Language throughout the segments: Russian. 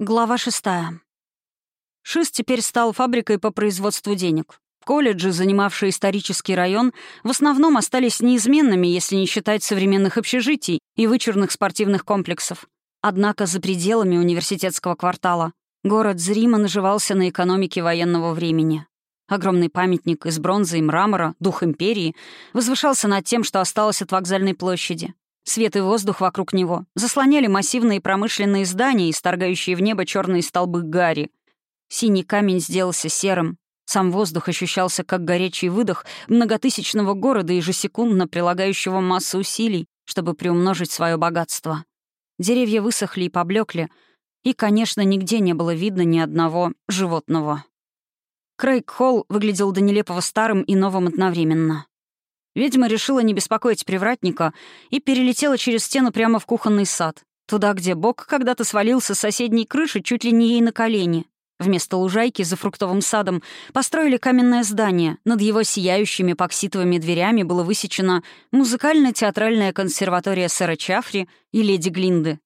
Глава шестая. ШИС теперь стал фабрикой по производству денег. Колледжи, занимавшие исторический район, в основном остались неизменными, если не считать современных общежитий и вычурных спортивных комплексов. Однако за пределами университетского квартала город зримо наживался на экономике военного времени. Огромный памятник из бронзы и мрамора, дух империи, возвышался над тем, что осталось от вокзальной площади. Свет и воздух вокруг него заслоняли массивные промышленные здания, исторгающие в небо черные столбы гари. Синий камень сделался серым. Сам воздух ощущался как горячий выдох многотысячного города, ежесекундно прилагающего массу усилий, чтобы приумножить свое богатство. Деревья высохли и поблекли, и, конечно, нигде не было видно ни одного животного. Крейг Холл выглядел до нелепого старым и новым одновременно. Ведьма решила не беспокоить привратника и перелетела через стену прямо в кухонный сад, туда, где Бог когда-то свалился с соседней крыши чуть ли не ей на колени. Вместо лужайки за фруктовым садом построили каменное здание. Над его сияющими пакситовыми дверями было высечено музыкально-театральная консерватория сэра Чафри и леди Глинды.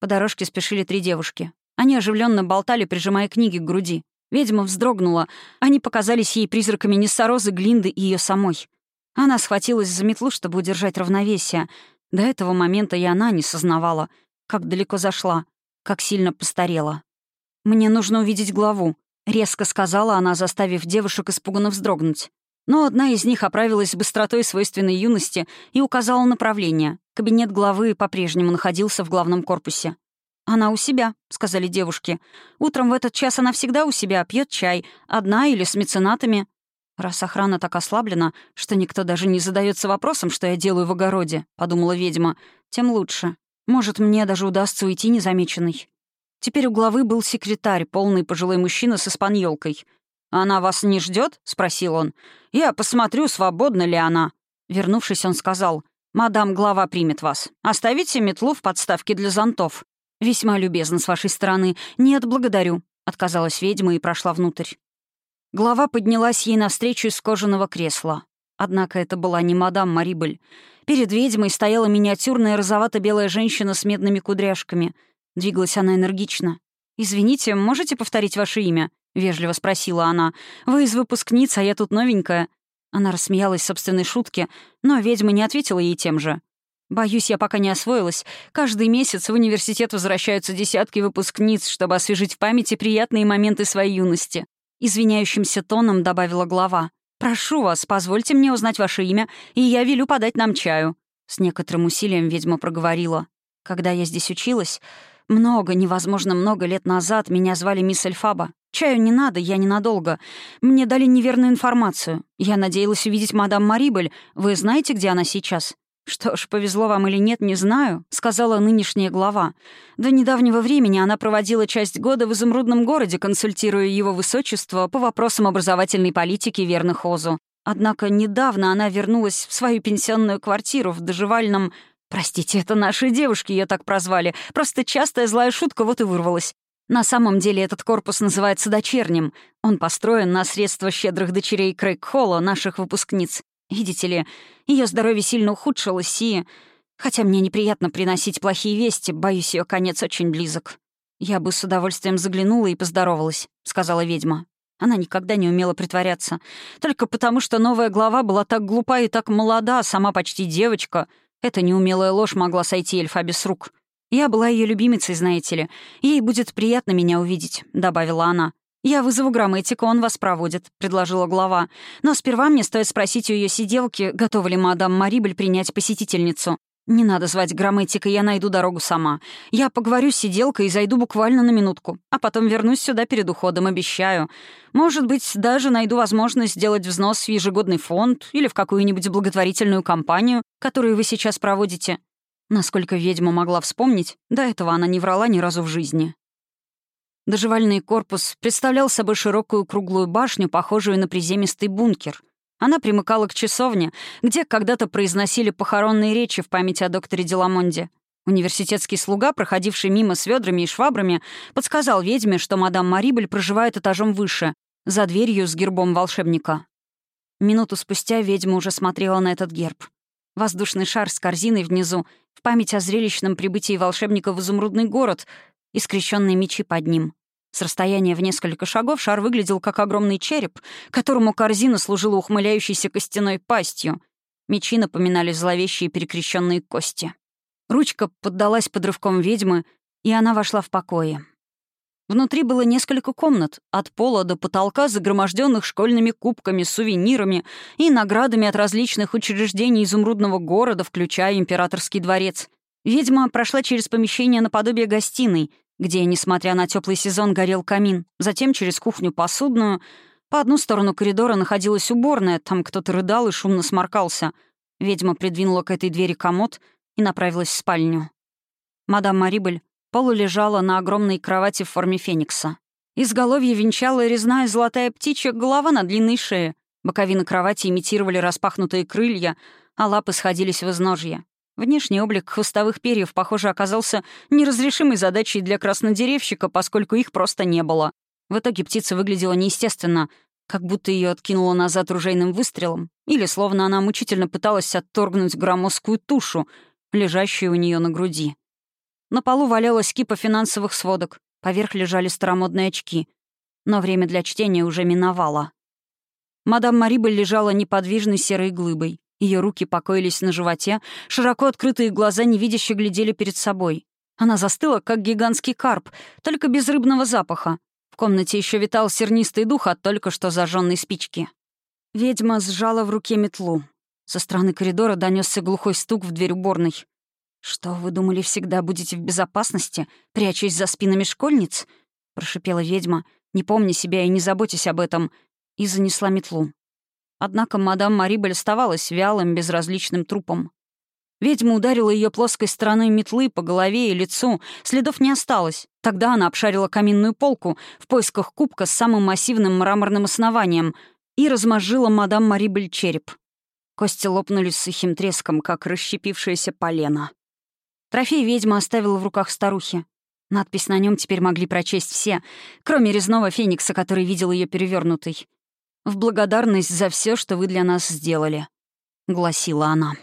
По дорожке спешили три девушки. Они оживленно болтали, прижимая книги к груди. Ведьма вздрогнула. Они показались ей призраками Ниссарозы, Глинды и ее самой. Она схватилась за метлу, чтобы удержать равновесие. До этого момента и она не сознавала, как далеко зашла, как сильно постарела. «Мне нужно увидеть главу», — резко сказала она, заставив девушек испуганно вздрогнуть. Но одна из них оправилась быстротой свойственной юности и указала направление. Кабинет главы по-прежнему находился в главном корпусе. «Она у себя», — сказали девушки. «Утром в этот час она всегда у себя, пьет чай, одна или с меценатами. «Раз охрана так ослаблена, что никто даже не задается вопросом, что я делаю в огороде», — подумала ведьма, — «тем лучше. Может, мне даже удастся уйти незамеченной». Теперь у главы был секретарь, полный пожилой мужчина с испаньолкой. «Она вас не ждет? спросил он. «Я посмотрю, свободна ли она». Вернувшись, он сказал, «Мадам, глава примет вас. Оставите метлу в подставке для зонтов». «Весьма любезно с вашей стороны. Нет, благодарю», — отказалась ведьма и прошла внутрь. Глава поднялась ей навстречу из кожаного кресла. Однако это была не мадам Марибель. Перед ведьмой стояла миниатюрная розовато-белая женщина с медными кудряшками. Двигалась она энергично. «Извините, можете повторить ваше имя?» — вежливо спросила она. «Вы из выпускниц, а я тут новенькая». Она рассмеялась собственной шутке, но ведьма не ответила ей тем же. «Боюсь, я пока не освоилась. Каждый месяц в университет возвращаются десятки выпускниц, чтобы освежить в памяти приятные моменты своей юности. Извиняющимся тоном добавила глава. «Прошу вас, позвольте мне узнать ваше имя, и я велю подать нам чаю». С некоторым усилием ведьма проговорила. «Когда я здесь училась, много, невозможно много лет назад меня звали мисс Эльфаба. Чаю не надо, я ненадолго. Мне дали неверную информацию. Я надеялась увидеть мадам Марибель. Вы знаете, где она сейчас?» «Что ж, повезло вам или нет, не знаю», — сказала нынешняя глава. До недавнего времени она проводила часть года в изумрудном городе, консультируя его высочество по вопросам образовательной политики верных Озу. Однако недавно она вернулась в свою пенсионную квартиру в доживальном... Простите, это наши девушки ее так прозвали. Просто частая злая шутка вот и вырвалась. На самом деле этот корпус называется дочерним. Он построен на средства щедрых дочерей Крейг Холла, наших выпускниц. Видите ли, ее здоровье сильно ухудшилось, и... Хотя мне неприятно приносить плохие вести, боюсь, ее конец очень близок. «Я бы с удовольствием заглянула и поздоровалась», — сказала ведьма. Она никогда не умела притворяться. Только потому, что новая глава была так глупа и так молода, сама почти девочка. Эта неумелая ложь могла сойти Эльфабе с рук. «Я была ее любимицей, знаете ли. Ей будет приятно меня увидеть», — добавила она. «Я вызову грамматику, он вас проводит», — предложила глава. «Но сперва мне стоит спросить у ее сиделки, готова ли мадам Марибель принять посетительницу. Не надо звать грамматика, я найду дорогу сама. Я поговорю с сиделкой и зайду буквально на минутку, а потом вернусь сюда перед уходом, обещаю. Может быть, даже найду возможность сделать взнос в ежегодный фонд или в какую-нибудь благотворительную кампанию, которую вы сейчас проводите». Насколько ведьма могла вспомнить, до этого она не врала ни разу в жизни. Доживальный корпус представлял собой широкую круглую башню, похожую на приземистый бункер. Она примыкала к часовне, где когда-то произносили похоронные речи в память о докторе Деламонде. Университетский слуга, проходивший мимо с ведрами и швабрами, подсказал ведьме, что мадам Марибель проживает этажом выше, за дверью с гербом волшебника. Минуту спустя ведьма уже смотрела на этот герб. Воздушный шар с корзиной внизу, в память о зрелищном прибытии волшебника в изумрудный город, и скрещенные мечи под ним. С расстояния в несколько шагов шар выглядел как огромный череп, которому корзина служила ухмыляющейся костяной пастью. Мечи напоминали зловещие перекрещенные кости. Ручка поддалась под рывком ведьмы, и она вошла в покое. Внутри было несколько комнат, от пола до потолка, загроможденных школьными кубками, сувенирами и наградами от различных учреждений изумрудного города, включая императорский дворец. Ведьма прошла через помещение наподобие гостиной, где, несмотря на теплый сезон, горел камин, затем через кухню посудную. По одну сторону коридора находилась уборная, там кто-то рыдал и шумно сморкался. Ведьма придвинула к этой двери комод и направилась в спальню. Мадам Марибель полулежала на огромной кровати в форме феникса. Изголовье венчала резная золотая птичья голова на длинной шее. Боковины кровати имитировали распахнутые крылья, а лапы сходились в изножье. Внешний облик хвостовых перьев, похоже, оказался неразрешимой задачей для краснодеревщика, поскольку их просто не было. В итоге птица выглядела неестественно, как будто ее откинуло назад ружейным выстрелом, или словно она мучительно пыталась отторгнуть громоздкую тушу, лежащую у нее на груди. На полу валялась кипа финансовых сводок, поверх лежали старомодные очки. Но время для чтения уже миновало. Мадам Марибель лежала неподвижной серой глыбой. Ее руки покоились на животе, широко открытые глаза невидяще глядели перед собой. Она застыла, как гигантский карп, только без рыбного запаха. В комнате еще витал сернистый дух от только что зажженной спички. Ведьма сжала в руке метлу. Со стороны коридора донесся глухой стук в дверь уборной. «Что, вы думали, всегда будете в безопасности, прячась за спинами школьниц?» — прошипела ведьма, не помня себя и не заботясь об этом, и занесла метлу. Однако мадам Марибель оставалась вялым, безразличным трупом. Ведьма ударила ее плоской стороной метлы по голове и лицу, следов не осталось. Тогда она обшарила каминную полку в поисках кубка с самым массивным мраморным основанием и размозжила мадам Марибель череп. Кости лопнули с сухим треском, как расщепившееся полено. Трофей ведьма оставила в руках старухи. Надпись на нем теперь могли прочесть все, кроме резного феникса, который видел ее перевернутой. «В благодарность за все, что вы для нас сделали», — гласила она.